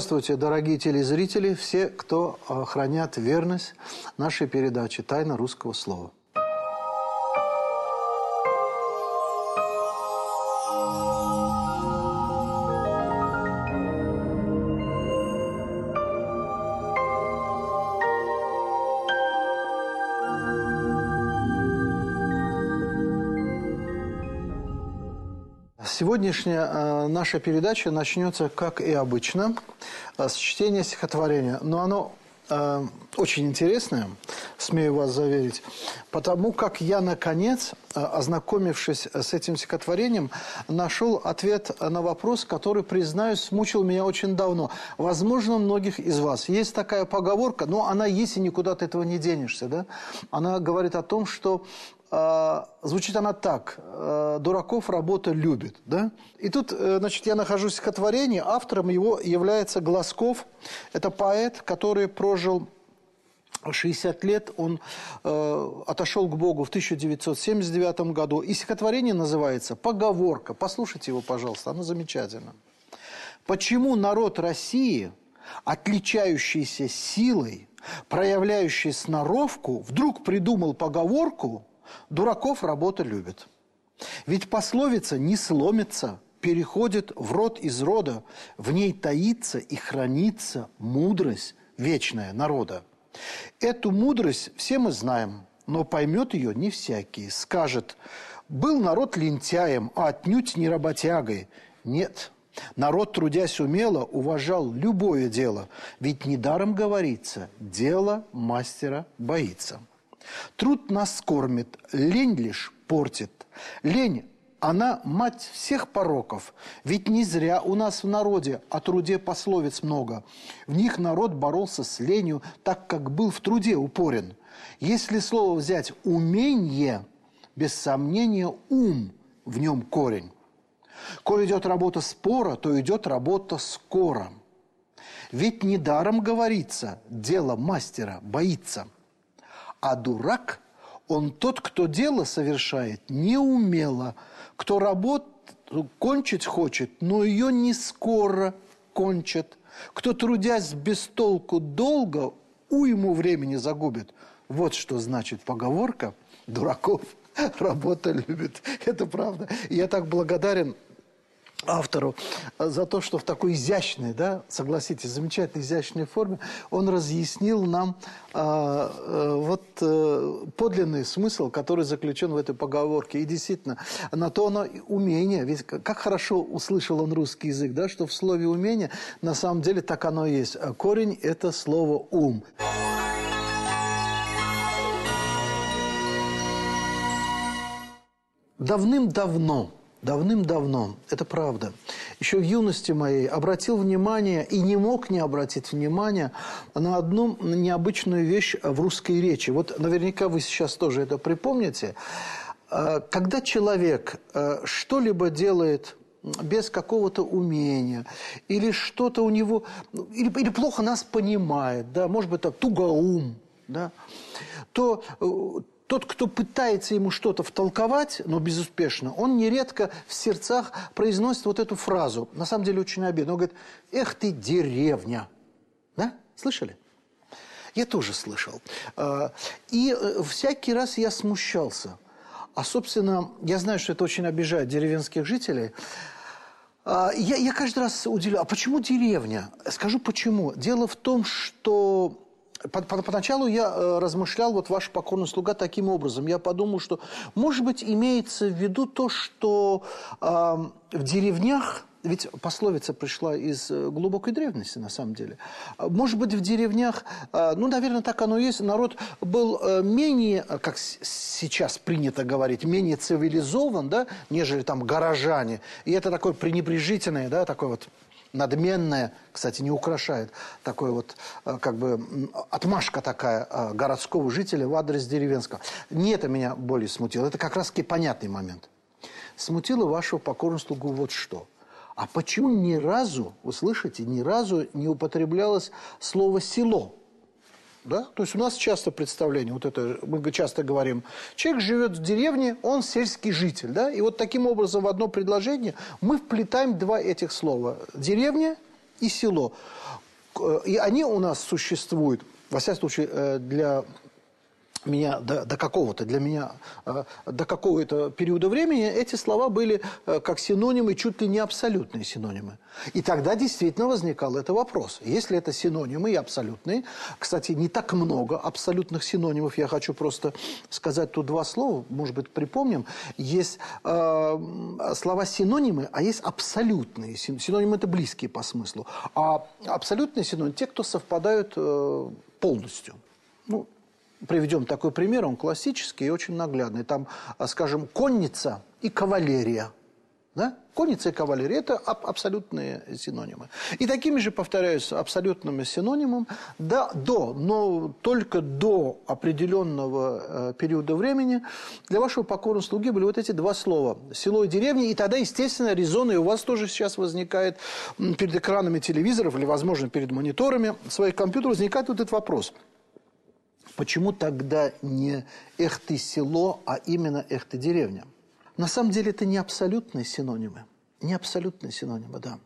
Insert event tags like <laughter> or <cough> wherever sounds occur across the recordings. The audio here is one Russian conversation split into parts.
Здравствуйте, дорогие телезрители, все, кто хранят верность нашей передаче «Тайна русского слова». Сегодняшняя э, наша передача начнется, как и обычно, э, с чтения стихотворения. Но оно э, очень интересное, смею вас заверить, потому как я, наконец, ознакомившись с этим стихотворением, нашел ответ на вопрос, который, признаюсь, мучил меня очень давно. Возможно, многих из вас. Есть такая поговорка, но она есть, и никуда от этого не денешься. Да? Она говорит о том, что звучит она так. А, «Дураков работа любит». Да? И тут, э, значит, я нахожусь в стихотворении. Автором его является Глазков. Это поэт, который прожил 60 лет. Он э, отошел к Богу в 1979 году. И стихотворение называется «Поговорка». Послушайте его, пожалуйста, оно замечательно. «Почему народ России, отличающийся силой, проявляющий сноровку, вдруг придумал поговорку – Дураков работа любит. Ведь пословица не сломится, переходит в род из рода, в ней таится и хранится мудрость вечная народа. Эту мудрость все мы знаем, но поймет ее не всякий. Скажет, был народ лентяем, а отнюдь не работягой. Нет, народ, трудясь умело, уважал любое дело, ведь недаром говорится, дело мастера боится. Труд нас кормит, лень лишь портит. Лень она мать всех пороков. Ведь не зря у нас в народе о труде пословиц много. В них народ боролся с ленью, так как был в труде упорен. Если слово взять «умение», без сомнения «ум» в нем корень. Коль идет работа спора, то идет работа скоро. Ведь недаром говорится, дело мастера боится – а дурак, он тот, кто дело совершает неумело, кто работу кончить хочет, но ее не скоро кончит. Кто, трудясь без толку долго, уйму времени загубит. Вот что значит поговорка «дураков <laughs> работа любит». Это правда. Я так благодарен автору за то, что в такой изящной, да, согласитесь, замечательной изящной форме он разъяснил нам а, а, вот а, подлинный смысл, который заключен в этой поговорке. И действительно, на то оно умение. Ведь как хорошо услышал он русский язык, да, что в слове «умение» на самом деле так оно и есть. Корень – это слово «ум». Давным-давно давным-давно, это правда, еще в юности моей обратил внимание и не мог не обратить внимание на одну необычную вещь в русской речи. Вот наверняка вы сейчас тоже это припомните. А, когда человек а, что-либо делает без какого-то умения, или что-то у него, или, или плохо нас понимает, да, может быть, это тугоум, да, то э, тот, кто пытается ему что-то втолковать, но безуспешно, он нередко в сердцах произносит вот эту фразу. На самом деле очень обидно. Он говорит, эх ты деревня. Да? Слышали? Я тоже слышал. А, и э, всякий раз я смущался. А, собственно, я знаю, что это очень обижает деревенских жителей. А, я, я каждый раз удивляю, а почему деревня? Скажу почему. Дело в том, что Поначалу я э, размышлял, вот ваш покорный слуга, таким образом. Я подумал, что, может быть, имеется в виду то, что э, в деревнях, ведь пословица пришла из э, глубокой древности, на самом деле. Может быть, в деревнях, э, ну, наверное, так оно и есть, народ был э, менее, как сейчас принято говорить, менее цивилизован, да, нежели там горожане. И это такое пренебрежительное, да, такое вот надменная, кстати, не украшает, такой вот, э, как бы, отмашка такая э, городского жителя в адрес деревенского. Не это меня более смутило, это как раз-таки понятный момент. Смутило вашего покорного слугу вот что. А почему ни разу, вы слышите, ни разу не употреблялось слово «село»? Да? То есть у нас часто представление, вот это мы часто говорим, человек живет в деревне, он сельский житель. Да? И вот таким образом в одно предложение мы вплетаем два этих слова. Деревня и село. И они у нас существуют, во всяком случае, э, для меня до, до какого-то, для меня э, до какого-то периода времени эти слова были э, как синонимы, чуть ли не абсолютные синонимы. И тогда действительно возникал этот вопрос. Если это синонимы и абсолютные, кстати, не так много абсолютных синонимов, я хочу просто сказать тут два слова, может быть, припомним. Есть э, слова синонимы, а есть абсолютные. Синонимы – это близкие по смыслу. А абсолютные синонимы – те, кто совпадают э, полностью. Ну, приведем такой пример, он классический и очень наглядный. Там, а, скажем, конница и кавалерия. Да? Конница и кавалерия – это аб абсолютные синонимы. И такими же, повторяюсь, абсолютными синонимами да, до, но только до определенного э, периода времени для вашего покорного слуги были вот эти два слова – село и деревня. И тогда, естественно, резон, и у вас тоже сейчас возникает перед экранами телевизоров или, возможно, перед мониторами своих компьютеров возникает вот этот вопрос – Почему тогда не «эх ты село», а именно «эх ты деревня»? На самом деле это не абсолютные синонимы. Не абсолютные синонимы, да.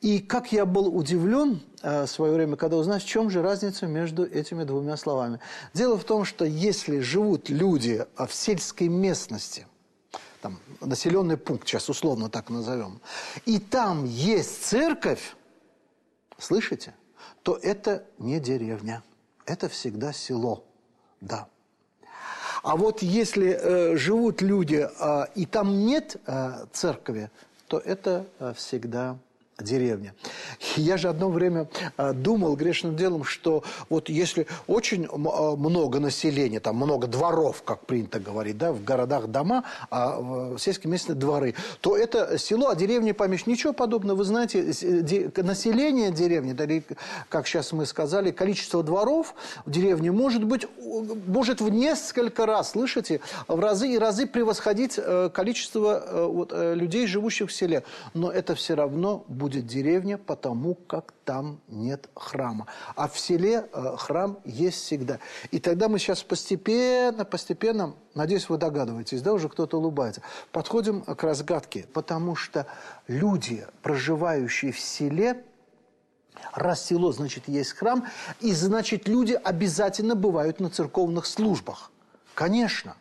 И как я был удивлен э, в свое время, когда узнал, в чем же разница между этими двумя словами. Дело в том, что если живут люди в сельской местности, там, населенный пункт, сейчас условно так назовем, и там есть церковь, слышите, то это не деревня это всегда село, да. А вот если э, живут люди, э, и там нет э, церкви, то это э, всегда деревня. Я же одно время а, думал грешным делом, что вот если очень а, много населения, там много дворов, как принято говорить, да, в городах дома, а в сельской местности дворы, то это село, а деревня помещ. Ничего подобного. Вы знаете, население деревни, да, как сейчас мы сказали, количество дворов в деревне может быть, может в несколько раз, слышите, в разы и разы превосходить э, количество э, вот, э, людей, живущих в селе. Но это все равно будет деревня, потому как там нет храма. А в селе э, храм есть всегда. И тогда мы сейчас постепенно, постепенно, надеюсь, вы догадываетесь, да, уже кто-то улыбается, подходим к разгадке. Потому что люди, проживающие в селе, раз село, значит, есть храм, и значит, люди обязательно бывают на церковных службах. Конечно.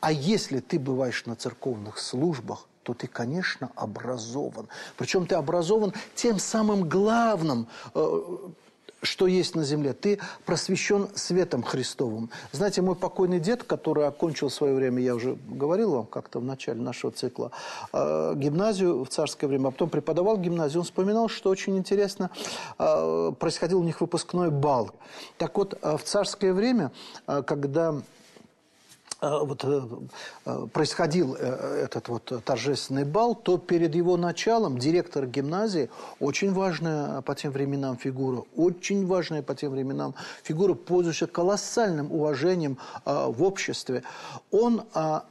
А если ты бываешь на церковных службах, то ты, конечно, образован. Причем ты образован тем самым главным, э, что есть на земле. Ты просвещен светом Христовым. Знаете, мой покойный дед, который окончил в свое время, я уже говорил вам как-то в начале нашего цикла, э, гимназию в царское время, а потом преподавал в гимназии, он вспоминал, что очень интересно, э, происходил у них выпускной бал. Так вот, в царское время, когда вот, э, э, происходил этот вот торжественный бал, то перед его началом директор гимназии, очень важная по тем временам фигура, очень важная по тем временам фигура, пользующаяся колоссальным уважением в обществе, он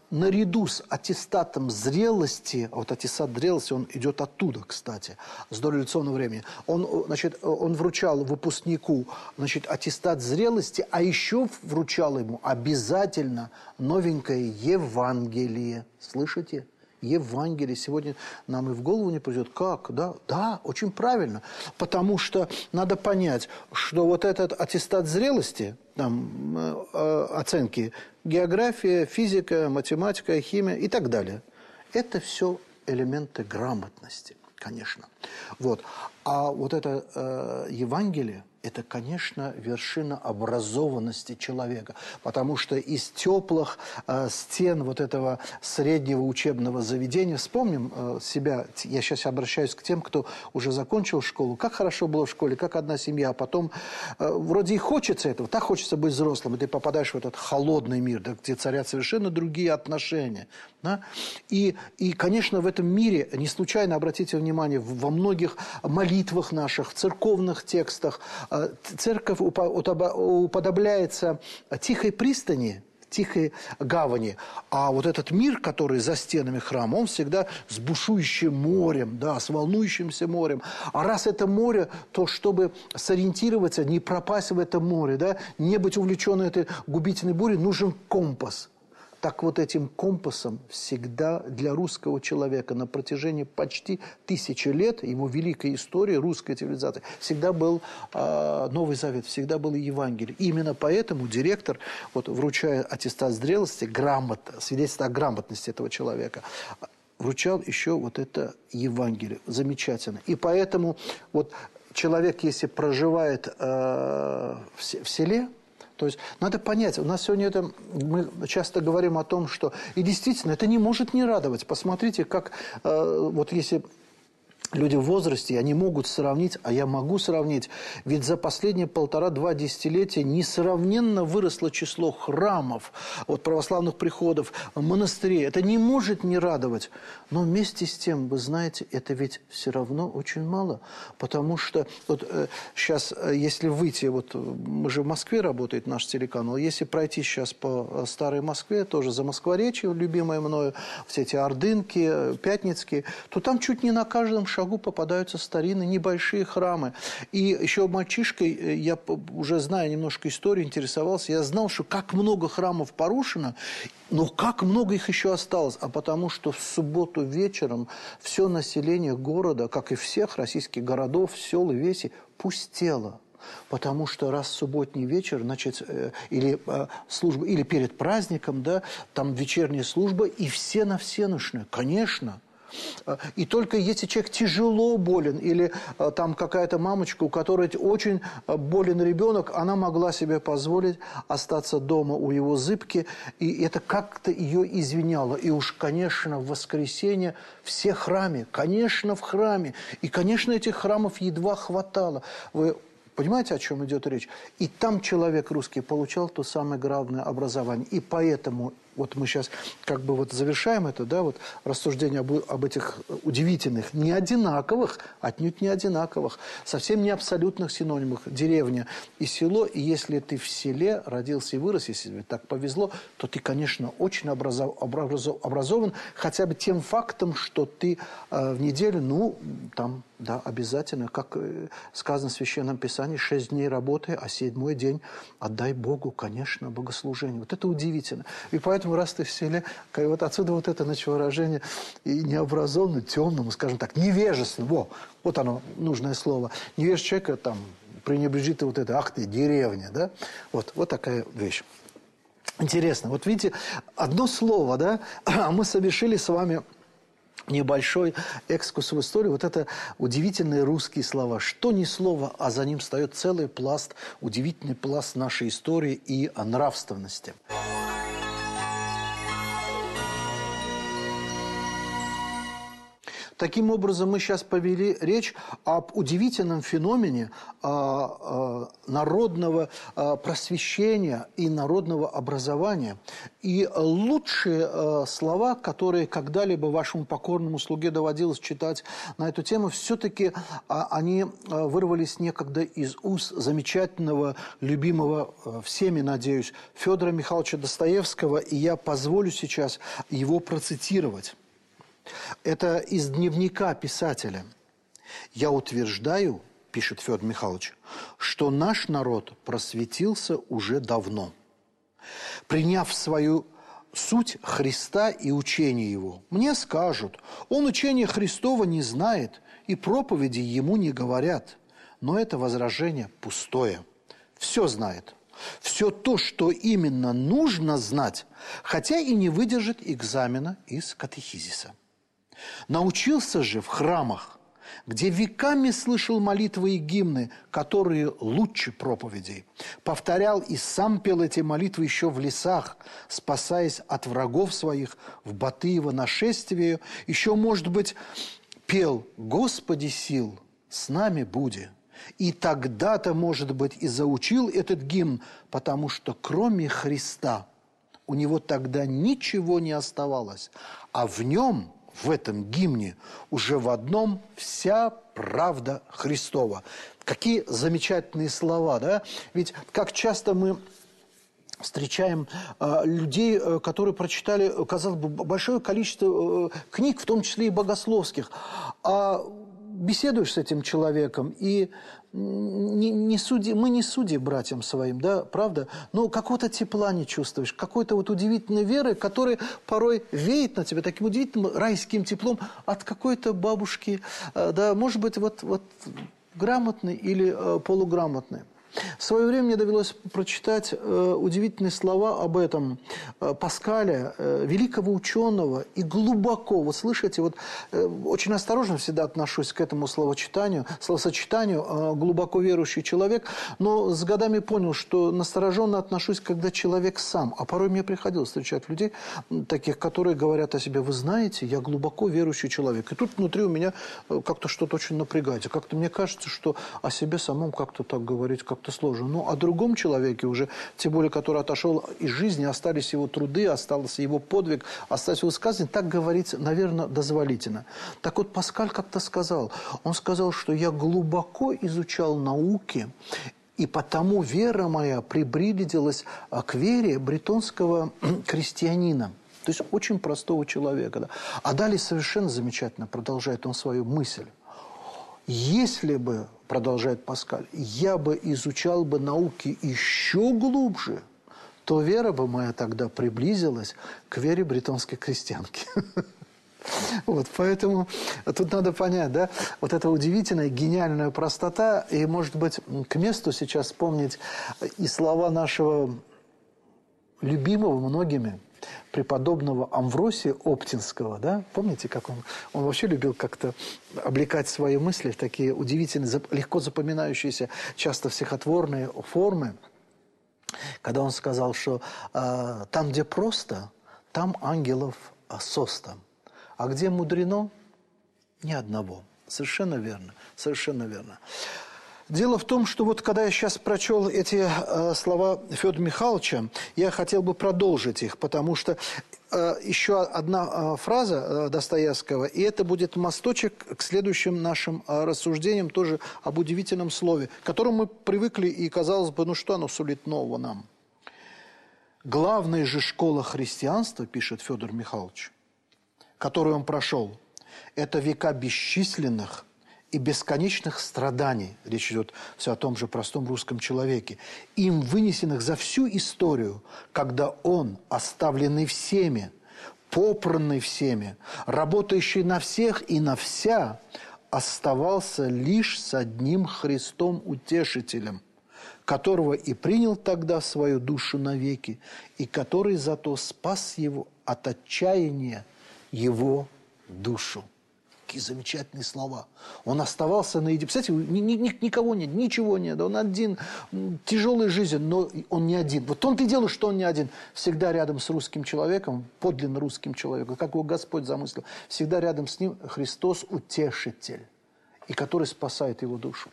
наряду с аттестатом зрелости, вот аттестат зрелости, он идет оттуда, кстати, с дореволюционного времени, он, значит, он вручал выпускнику значит, аттестат зрелости, а еще вручал ему обязательно новенькое Евангелие. Слышите? Евангелие сегодня нам и в голову не придет. Как? Да, да, очень правильно. Потому что надо понять, что вот этот аттестат зрелости, там, э, э оценки, география, физика, математика, химия и так далее, это все элементы грамотности, конечно. Вот. А вот это э, Евангелие, это, конечно, вершина образованности человека. Потому что из теплых э, стен вот этого среднего учебного заведения, вспомним э, себя, я сейчас обращаюсь к тем, кто уже закончил школу, как хорошо было в школе, как одна семья, а потом э, вроде и хочется этого, так хочется быть взрослым, и ты попадаешь в этот холодный мир, да, где царят совершенно другие отношения. Да? И, и, конечно, в этом мире, не случайно, обратите внимание, во многих молитвах наших, церковных текстах, э, церковь уподобляется тихой пристани, тихой гавани. А вот этот мир, который за стенами храма, он всегда с бушующим морем, да, с волнующимся морем. А раз это море, то чтобы сориентироваться, не пропасть в этом море, да, не быть увлеченным этой губительной бурей, нужен компас – Так вот этим компасом всегда для русского человека на протяжении почти тысячи лет его великой истории русской цивилизации всегда был э, Новый Завет, всегда был Евангелие. И именно поэтому директор, вот, вручая аттестат зрелости, грамот, свидетельство о грамотности этого человека, вручал еще вот это Евангелие. Замечательно. И поэтому вот человек, если проживает э, в, в селе, то есть надо понять, у нас сегодня это, мы часто говорим о том, что, и действительно, это не может не радовать. Посмотрите, как, э, вот если люди в возрасте, они могут сравнить, а я могу сравнить, ведь за последние полтора-два десятилетия несравненно выросло число храмов, вот православных приходов, монастырей. Это не может не радовать. Но вместе с тем, вы знаете, это ведь все равно очень мало, потому что вот э, сейчас, э, если выйти, вот мы же в Москве работает наш телеканал, если пройти сейчас по э, старой Москве, тоже за Москворечье, любимое мною, все эти Ордынки, э, Пятницкие, то там чуть не на каждом шагу попадаются старинные небольшие храмы. И еще мальчишкой, э, я уже зная немножко историю, интересовался, я знал, что как много храмов порушено, но как много их еще осталось. А потому что в субботу вечером все население города, как и всех российских городов, сел и веси, пустело. Потому что раз субботний вечер, значит, э, или э, служба, или перед праздником, да, там вечерняя служба, и все на всеношные, конечно – и только если человек тяжело болен, или э, там какая-то мамочка, у которой очень э, болен ребенок, она могла себе позволить остаться дома у его зыбки, и это как-то ее извиняло. И уж, конечно, в воскресенье все храме, конечно, в храме. И, конечно, этих храмов едва хватало. Вы Понимаете, о чем идет речь? И там человек русский получал то самое главное образование. И поэтому вот мы сейчас как бы вот завершаем это, да, вот рассуждение об, об этих удивительных, не одинаковых, отнюдь не одинаковых, совсем не абсолютных синонимах деревня и село. И если ты в селе родился и вырос, если тебе так повезло, то ты, конечно, очень образов, образов, образован хотя бы тем фактом, что ты э, в неделю, ну, там, да, обязательно, как э, сказано в Священном Писании, шесть дней работы, а седьмой день отдай Богу, конечно, богослужение. Вот это удивительно. И поэтому поэтому раз ты в селе, вот отсюда вот это выражение и необразованно, темному, скажем так, невежественному, во, вот оно, нужное слово. Невеж человека там пренебрежит вот это, ах ты, деревня, да? Вот, вот такая вещь. Интересно, вот видите, одно слово, да, <clears throat> а мы совершили с вами небольшой экскурс в историю. Вот это удивительные русские слова. Что ни слово, а за ним встает целый пласт, удивительный пласт нашей истории и нравственности. Таким образом, мы сейчас повели речь об удивительном феномене а, а, народного а, просвещения и народного образования. И лучшие слова, которые когда-либо вашему покорному слуге доводилось читать на эту тему, все-таки они вырвались некогда из уст замечательного, любимого всеми, надеюсь, Федора Михайловича Достоевского, и я позволю сейчас его процитировать. Это из дневника писателя. «Я утверждаю, – пишет Федор Михайлович, – что наш народ просветился уже давно. Приняв свою суть Христа и учение Его, мне скажут, он учение Христова не знает и проповеди ему не говорят. Но это возражение пустое. Все знает. Все то, что именно нужно знать, хотя и не выдержит экзамена из катехизиса. Научился же в храмах, где веками слышал молитвы и гимны, которые лучше проповедей. Повторял и сам пел эти молитвы еще в лесах, спасаясь от врагов своих в Батыево нашествие. Еще, может быть, пел «Господи сил, с нами буди». И тогда-то, может быть, и заучил этот гимн, потому что кроме Христа у него тогда ничего не оставалось, а в нем – в этом гимне уже в одном вся правда Христова. Какие замечательные слова, да? Ведь как часто мы встречаем э, людей, э, которые прочитали, казалось бы, большое количество э, книг, в том числе и богословских. А беседуешь с этим человеком, и не, не суди, мы не судьи братьям своим, да, правда? Но какого-то тепла не чувствуешь, какой-то вот удивительной веры, которая порой веет на тебя таким удивительным райским теплом от какой-то бабушки, э, да, может быть, вот, вот грамотный или э, полуграмотный. В свое время мне довелось прочитать э, удивительные слова об этом э, Паскале, э, великого ученого, и глубоко, вот слышите, вот э, очень осторожно всегда отношусь к этому словочитанию, словосочетанию, э, глубоко верующий человек, но с годами понял, что настороженно отношусь, когда человек сам, а порой мне приходилось встречать людей, таких, которые говорят о себе, вы знаете, я глубоко верующий человек. И тут внутри у меня э, как-то что-то очень напрягается, как-то мне кажется, что о себе самом как-то так говорить, как как-то сложно. Ну, о другом человеке уже, тем более, который отошел из жизни, остались его труды, остался его подвиг, остались его высказывания, так говорить, наверное, дозволительно. Так вот, Паскаль как-то сказал, он сказал, что я глубоко изучал науки, и потому вера моя приблизилась к вере бретонского <clears throat> крестьянина. То есть очень простого человека. Да. А далее совершенно замечательно продолжает он свою мысль. Если бы, продолжает Паскаль, я бы изучал бы науки еще глубже, то вера бы моя тогда приблизилась к вере британской крестьянки. <laughs> Вот, поэтому тут надо понять, да, вот эта удивительная, гениальная простота, и, может быть, к месту сейчас вспомнить и слова нашего любимого многими преподобного Амвросия Оптинского, да, помните, как он, он вообще любил как-то облекать свои мысли в такие удивительные, легко запоминающиеся, часто всехотворные формы, когда он сказал, что э, там, где просто, там ангелов соста, а где мудрено, ни одного. Совершенно верно, совершенно верно. Дело в том, что вот когда я сейчас прочел эти э, слова Федора Михайловича, я хотел бы продолжить их, потому что э, еще одна э, фраза э, Достоевского, и это будет мосточек к следующим нашим э, рассуждениям, тоже об удивительном слове, к которому мы привыкли, и казалось бы, ну что оно сулит нового нам? Главная же школа христианства, пишет Федор Михайлович, которую он прошел, это века бесчисленных и бесконечных страданий, речь идет все о том же простом русском человеке, им вынесенных за всю историю, когда он, оставленный всеми, попранный всеми, работающий на всех и на вся, оставался лишь с одним Христом-утешителем, которого и принял тогда свою душу навеки, и который зато спас его от отчаяния его душу. Какие замечательные слова. Он оставался наедине. Представляете, ни, ни, никого нет, ничего нет. Он один, тяжелая жизнь, но он не один. Вот он-то и дело, что он не один. Всегда рядом с русским человеком, подлинно русским человеком, как его Господь замыслил. Всегда рядом с ним Христос утешитель, и который спасает его душу.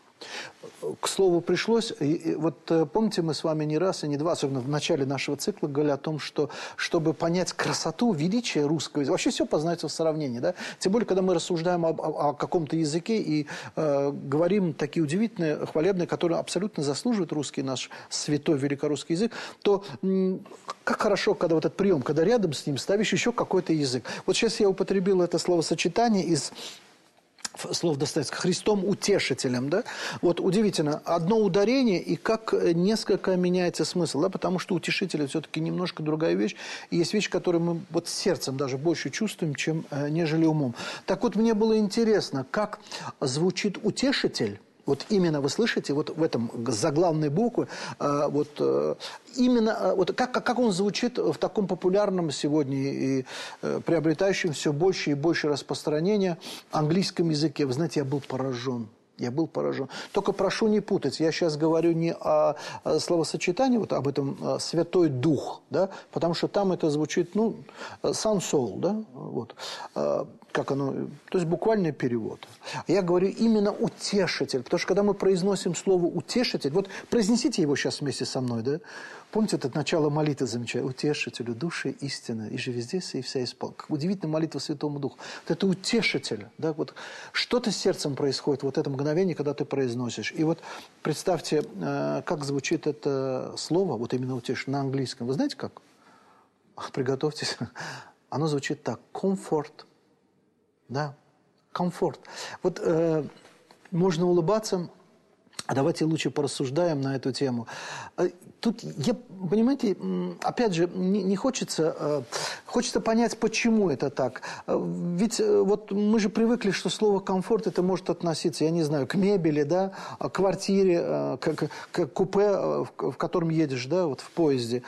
К слову, пришлось, вот э, помните, мы с вами не раз и не два, особенно в начале нашего цикла, говорили о том, что чтобы понять красоту, величие русского языка, вообще все познается в сравнении, да? Тем более, когда мы рассуждаем о, о каком-то языке и э, говорим такие удивительные, хвалебные, которые абсолютно заслуживают русский наш святой великорусский язык, то как хорошо, когда вот этот прием, когда рядом с ним ставишь еще какой-то язык. Вот сейчас я употребил это словосочетание из слов Достоевского, Христом утешителем, да? Вот удивительно, одно ударение, и как несколько меняется смысл, да? Потому что утешитель все-таки немножко другая вещь, и есть вещь, которую мы вот сердцем даже больше чувствуем, чем э, нежели умом. Так вот, мне было интересно, как звучит утешитель, вот именно вы слышите, вот в этом заглавной буквы, э, вот э, именно, э, вот как, как он звучит в таком популярном сегодня и приобретающем все больше и больше распространения английском языке. Вы знаете, я был поражен. Я был поражен. Только прошу не путать. Я сейчас говорю не о, словосочетании, вот об этом «святой дух», да, потому что там это звучит, ну, «сан сол», да, вот как оно, то есть буквальный перевод. Я говорю именно утешитель, потому что когда мы произносим слово утешитель, вот произнесите его сейчас вместе со мной, да? Помните это начало молитвы замечательно? Утешителю души истины, и же везде и вся исполнена. Удивительная молитва Святому Духу. Вот это утешитель, да? Вот что-то с сердцем происходит вот это мгновение, когда ты произносишь. И вот представьте, э, как звучит это слово, вот именно утешитель на английском. Вы знаете как? Приготовьтесь. <laughs> Оно звучит так. Комфорт да, комфорт. Вот э, можно улыбаться, а давайте лучше порассуждаем на эту тему. Э, тут, я, понимаете, опять же, не, не хочется, э, хочется понять, почему это так. Э, ведь вот мы же привыкли, что слово «комфорт» это может относиться, я не знаю, к мебели, да, к квартире, к, к купе, в котором едешь, да, вот в поезде.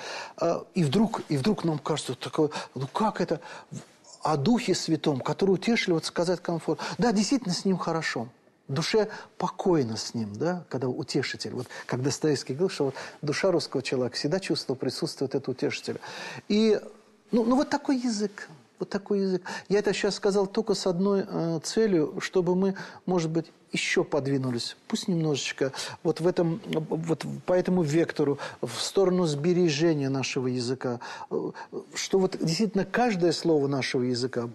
И вдруг, и вдруг нам кажется, такое, ну как это, о Духе Святом, который утешили, вот сказать комфорт. Да, действительно, с ним хорошо душе покойно с ним, да, когда утешитель. Вот как Достоевский говорил, что вот душа русского человека всегда чувствовала присутствие этого утешителя. И, ну, ну вот такой язык. Вот такой язык. Я это сейчас сказал только с одной э, целью, чтобы мы, может быть, еще подвинулись, пусть немножечко, вот, в этом, вот по этому вектору, в сторону сбережения нашего языка, что вот действительно каждое слово нашего языка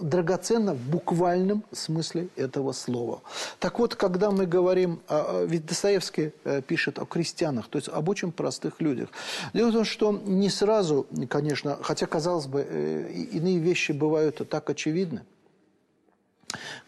драгоценно в буквальном смысле этого слова. Так вот, когда мы говорим, ведь Достоевский э, пишет о крестьянах, то есть об очень простых людях. Дело в том, что не сразу, конечно, хотя, казалось бы, э, иные вещи бывают так очевидны,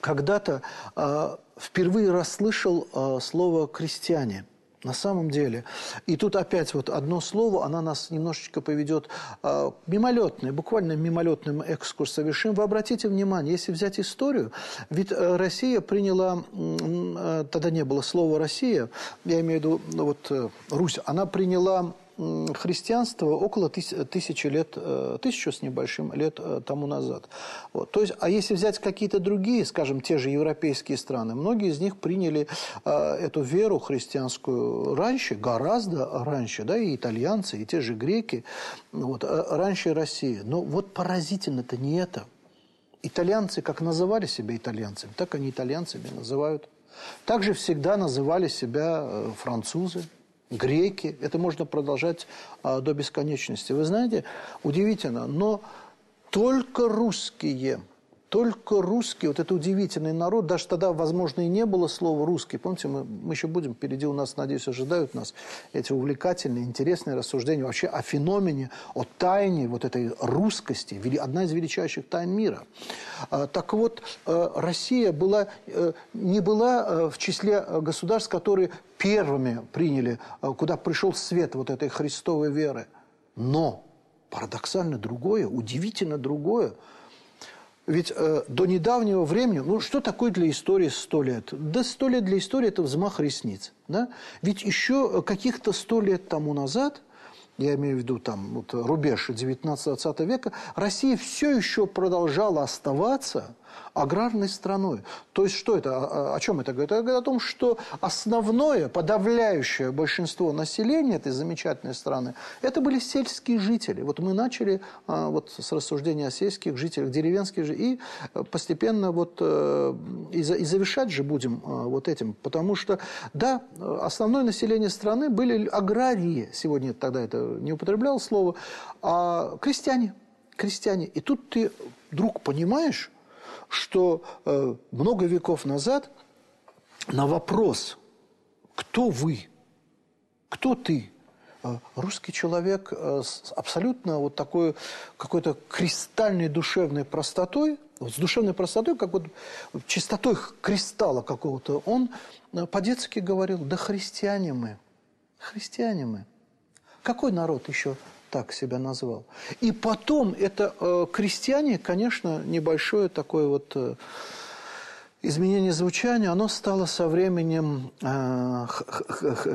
когда-то э, впервые расслышал э, слово «крестьяне». На самом деле. И тут опять вот одно слово, она нас немножечко поведет э, мимолетный, буквально мимолетным экскурс совершим. Вы обратите внимание, если взять историю, ведь э, Россия приняла, э, тогда не было слова «Россия», я имею в виду ну, вот, э, Русь, она приняла христианство около тысячи лет, э, тысячу с небольшим лет э, тому назад. Вот. То есть, а если взять какие-то другие, скажем, те же европейские страны, многие из них приняли э, эту веру христианскую раньше, гораздо раньше, да, и итальянцы, и те же греки, вот, раньше России. Но вот поразительно-то не это. Итальянцы как называли себя итальянцами, так они итальянцами называют. Также всегда называли себя французы, греки. Это можно продолжать а, до бесконечности. Вы знаете, удивительно, но только русские – только русский, вот это удивительный народ, даже тогда, возможно, и не было слова «русский». Помните, мы, мы еще будем, впереди у нас, надеюсь, ожидают нас эти увлекательные, интересные рассуждения вообще о феномене, о тайне вот этой русскости, одна из величайших тайн мира. А, так вот, э, Россия была, э, не была э, в числе государств, которые первыми приняли, куда пришел свет вот этой христовой веры. Но парадоксально другое, удивительно другое – ведь э, до недавнего времени, ну что такое для истории сто лет? Да сто лет для истории – это взмах ресниц. Да? Ведь еще каких-то сто лет тому назад, я имею в виду там вот, рубеж 19-20 века, Россия все еще продолжала оставаться аграрной страной. То есть что это? О, чем это говорит? Это говорит о том, что основное, подавляющее большинство населения этой замечательной страны, это были сельские жители. Вот мы начали а, вот с рассуждения о сельских жителях, деревенских же, и постепенно вот э, и, завершать же будем а, вот этим. Потому что, да, основное население страны были аграрии, сегодня тогда это не употреблял слово, а крестьяне. Крестьяне. И тут ты вдруг понимаешь, что э, много веков назад на вопрос «Кто вы? Кто ты?» э, Русский человек э, с абсолютно вот такой какой-то кристальной душевной простотой, вот с душевной простотой, как вот чистотой кристалла какого-то, он э, по-детски говорил, да христиане мы, христиане мы. Какой народ еще так себя назвал. И потом это э, крестьяне, конечно, небольшое такое вот э, изменение звучания, оно стало со временем э,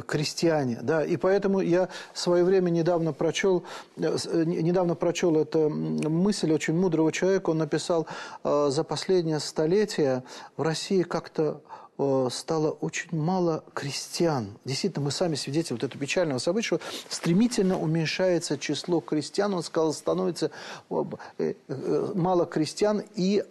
крестьяне. Да? И поэтому я в свое время недавно прочел, э, э недавно прочел эту мысль очень мудрого человека. Он написал, э, за последнее столетие в России как-то стало очень мало крестьян. Действительно, мы сами свидетели вот этого печального события, что стремительно уменьшается число крестьян. Он сказал, становится э, э, мало крестьян и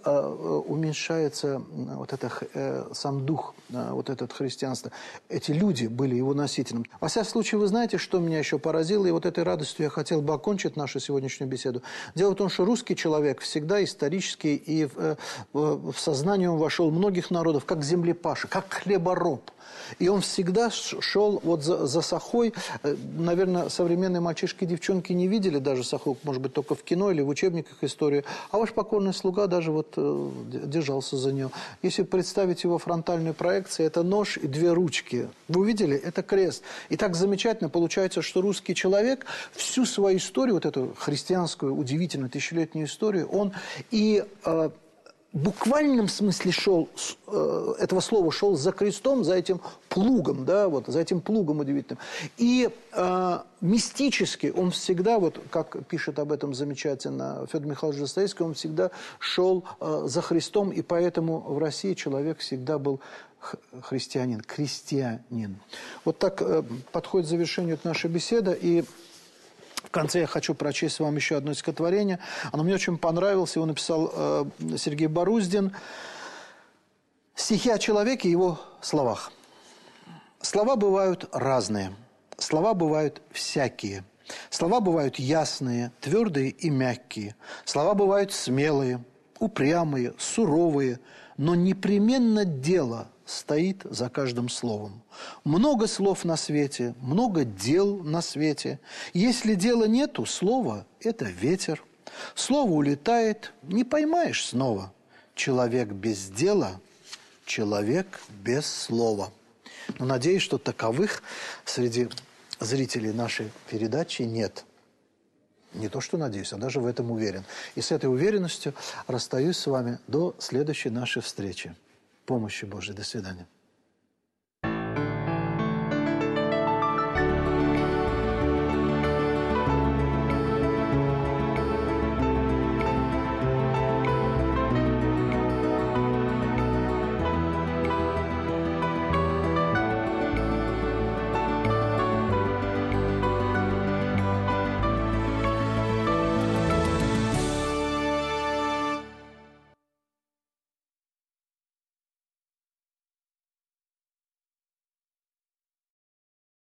уменьшается вот это, сам дух, вот этот христианство. Эти люди были его носителем. Во всяком случае, вы знаете, что меня еще поразило, и вот этой радостью я хотел бы окончить нашу сегодняшнюю беседу. Дело в том, что русский человек всегда исторически и в, в сознание он вошел многих народов, как землепаш каши, как хлебороб. И он всегда шел вот за, за сахой. Э, наверное, современные мальчишки и девчонки не видели даже саху, может быть, только в кино или в учебниках истории. А ваш покорный слуга даже вот э, держался за нее. Если представить его фронтальной проекции, это нож и две ручки. Вы увидели? Это крест. И так замечательно получается, что русский человек всю свою историю, вот эту христианскую, удивительную тысячелетнюю историю, он и... Э, буквальном смысле шел, э, этого слова шел за крестом, за этим плугом, да, вот, за этим плугом удивительным. И э, мистически он всегда, вот как пишет об этом замечательно Федор Михайлович Достоевский, он всегда шел э, за Христом, и поэтому в России человек всегда был христианин, крестьянин. Вот так э, подходит к завершению наша беседа, и конце я хочу прочесть вам еще одно стихотворение. Оно мне очень понравилось. Его написал э, Сергей Боруздин. Стихи о человеке и его словах. Слова бывают разные. Слова бывают всякие. Слова бывают ясные, твердые и мягкие. Слова бывают смелые, упрямые, суровые. Но непременно дело стоит за каждым словом. Много слов на свете, много дел на свете. Если дела нету, слово – это ветер. Слово улетает, не поймаешь снова. Человек без дела – человек без слова. Но надеюсь, что таковых среди зрителей нашей передачи нет. Не то, что надеюсь, а даже в этом уверен. И с этой уверенностью расстаюсь с вами до следующей нашей встречи помощи Божией. До свидания.